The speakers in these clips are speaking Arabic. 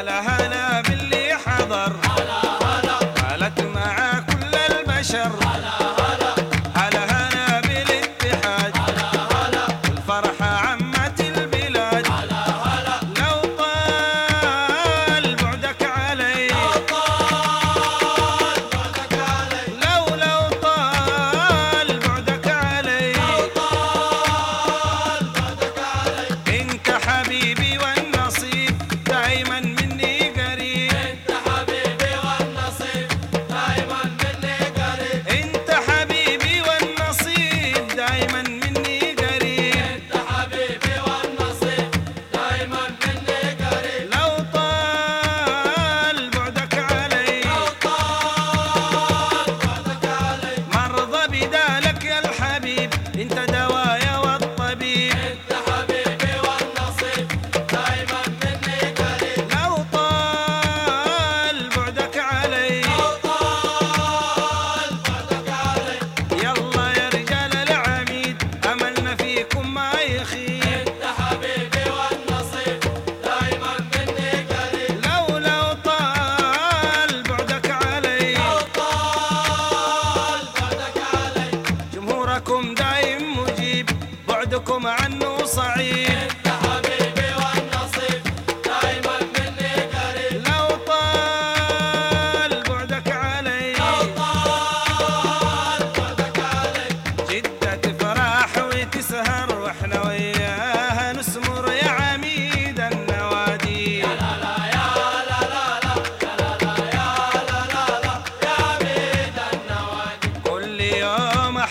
على هلا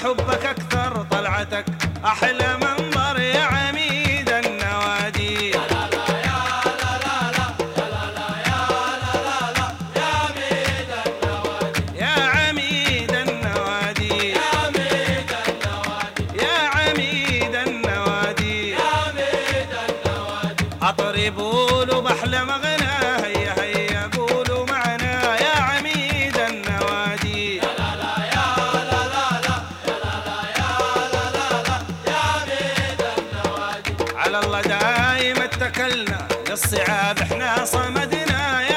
حبك أكثر طلعتك أحلى ما على الله دايم اتكلنا للصعاب إحنا صمدنا.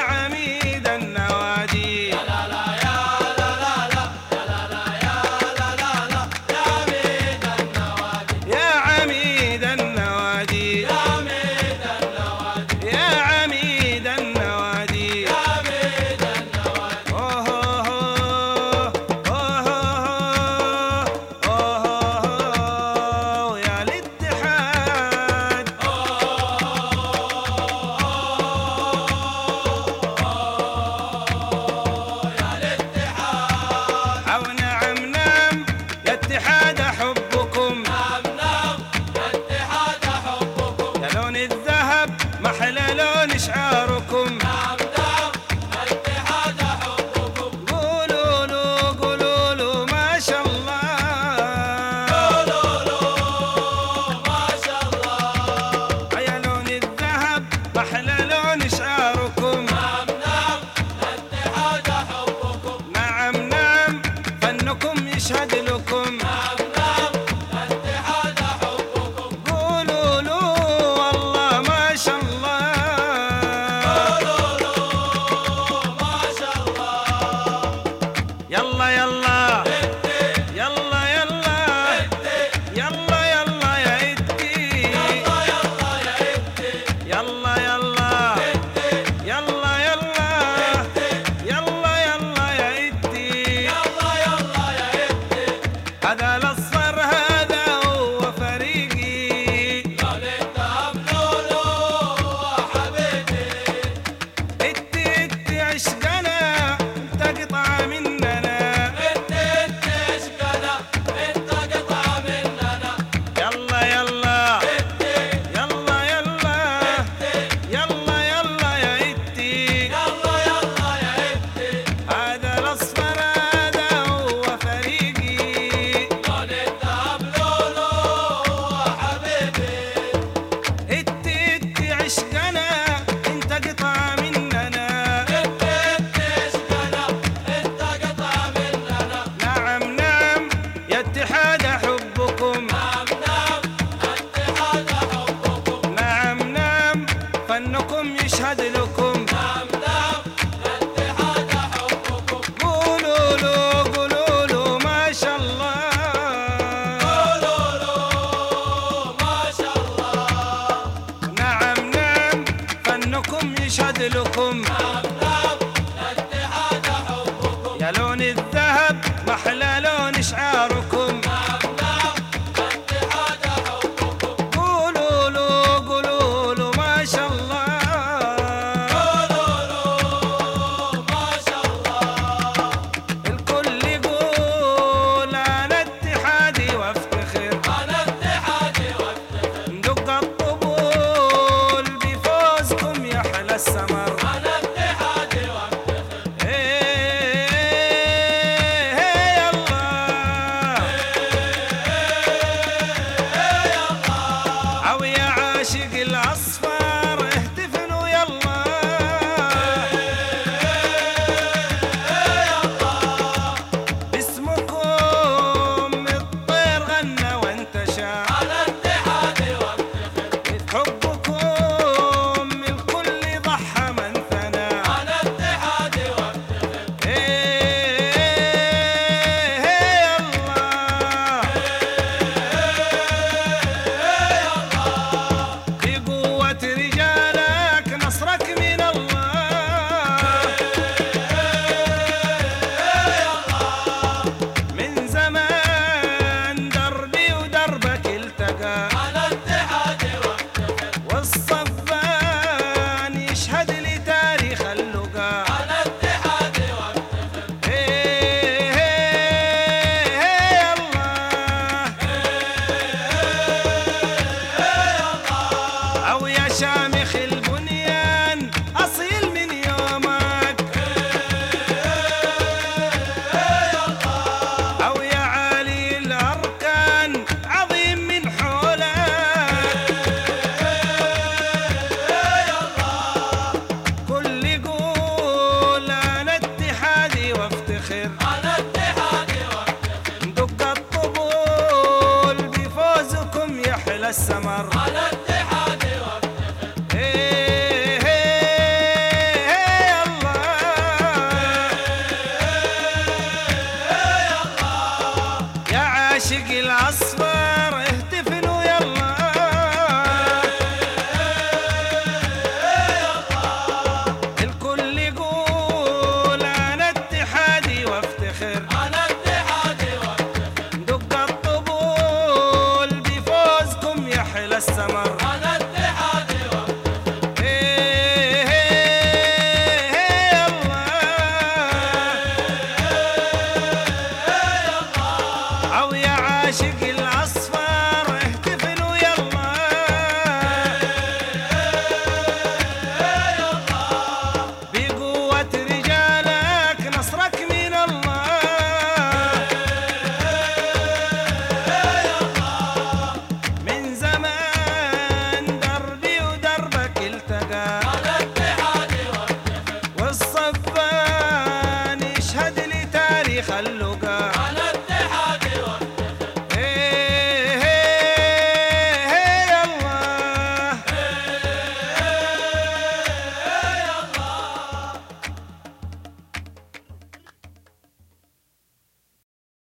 yalla yalla लोगा